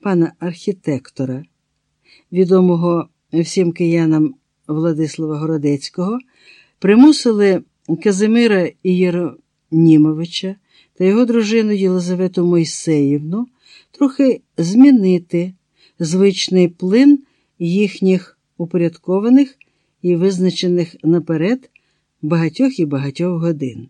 пана архітектора, відомого всім киянам Владислава Городецького, примусили Казимира Єронімовича та його дружину Єлизавету Мойсеївну трохи змінити звичний плин їхніх упорядкованих і визначених наперед багатьох і багатьох годин.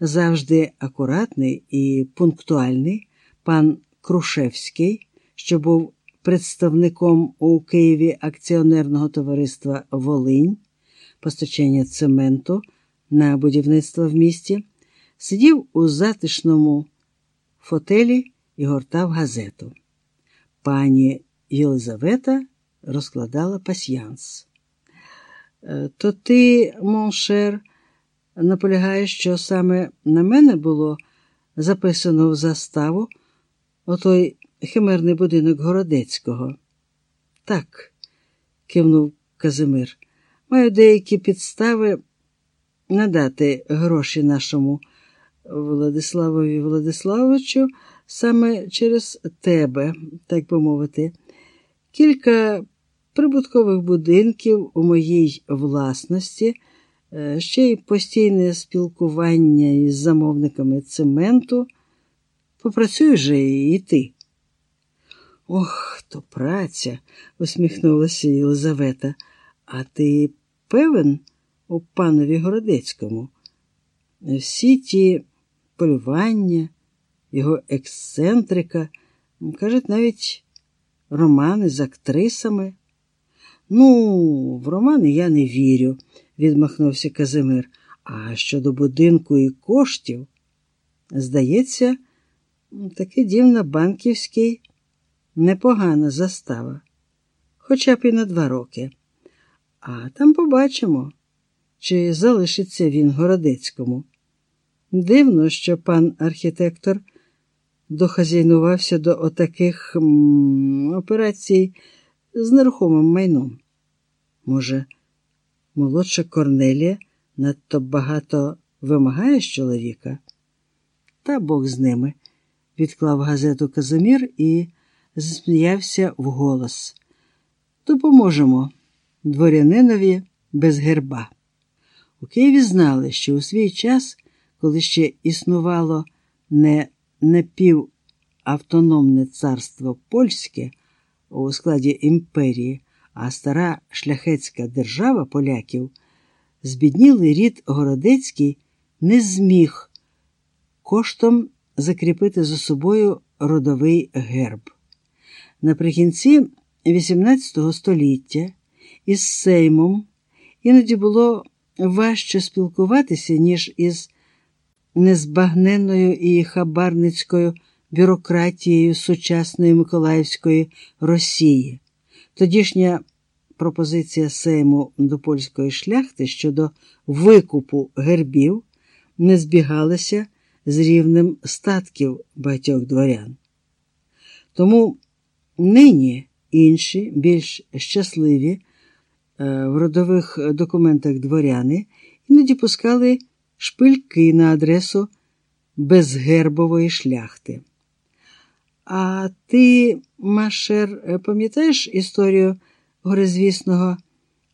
Завжди акуратний і пунктуальний пан Крушевський, що був представником у Києві акціонерного товариства Волинь, постачання цементу на будівництво в місті, сидів у затишному фотелі і гортав газету. Пані Єлизавета розкладала пасьянс. «Е, то ти, моншер, наполягаєш, що саме на мене було записано в заставу отой химерний будинок Городецького. Так, кивнув Казимир, маю деякі підстави надати гроші нашому Владиславові Владиславовичу саме через тебе, так би мовити, кілька прибуткових будинків у моїй власності, е, ще й постійне спілкування із замовниками цементу. Попрацюй же і ти. Ох, то праця, усміхнулася Єлизавета. А ти певен у панові Городецькому? Всі ті полювання, його ексцентрика, кажуть, навіть романи з актрисами. Ну, в романи я не вірю, відмахнувся Казимир. А щодо будинку і коштів, здається, таки дівна банківський непогана застава, хоча б і на два роки. А там побачимо, чи залишиться він Городецькому. Дивно, що пан архітектор дохазяйнувався до отаких операцій з нерухомим майном. Може, молодша Корнелія надто багато вимагає з чоловіка? Та Бог з ними, відклав газету Казимір і засміявся вголос. Допоможемо дворянинові без герба. У Києві знали, що у свій час, коли ще існувало не напівавтономне царство польське у складі імперії, а стара шляхетська держава поляків, збіднілий рід Городецький не зміг коштом закріпити за собою родовий герб. Наприкінці XVIII століття із Сеймом іноді було важче спілкуватися, ніж із незбагненною і хабарницькою бюрократією сучасної Миколаївської Росії. Тодішня пропозиція Сейму до польської шляхти щодо викупу гербів не збігалася з рівнем статків багатьох дворян. Тому нині інші, більш щасливі е, в родових документах дворяни іноді пускали шпильки на адресу безгербової шляхти. А ти, Машер, пам'ятаєш історію горизвісного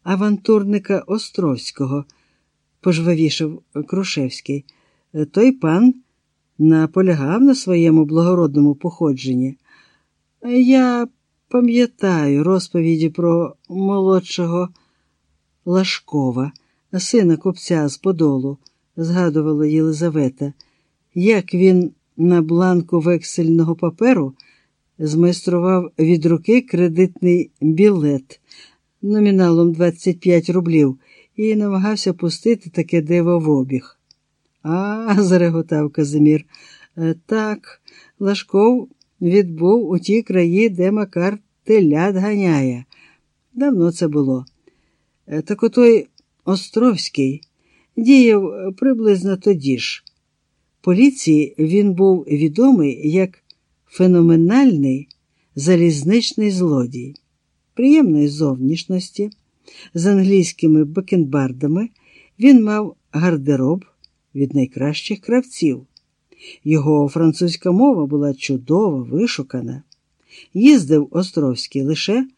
авантурника Островського? пожвавішав Крушевський. Той пан наполягав на своєму благородному походженні. Я пам'ятаю розповіді про молодшого Лашкова, сина купця з Подолу, згадувала Єлизавета, як він на бланку вексельного паперу змайстрував від руки кредитний білет номіналом 25 рублів і намагався пустити таке диво в обіг. А, зареготав Казимір. «Е, так, Лашков відбув у ті краї, де Макар телят ганяє. Давно це було. Е, так отой Островський діяв приблизно тоді ж. Поліції він був відомий як феноменальний залізничний злодій, приємної зовнішності, з англійськими бакенбардами він мав гардероб від найкращих кравців. Його французька мова була чудово вишукана. Їздив Островський лише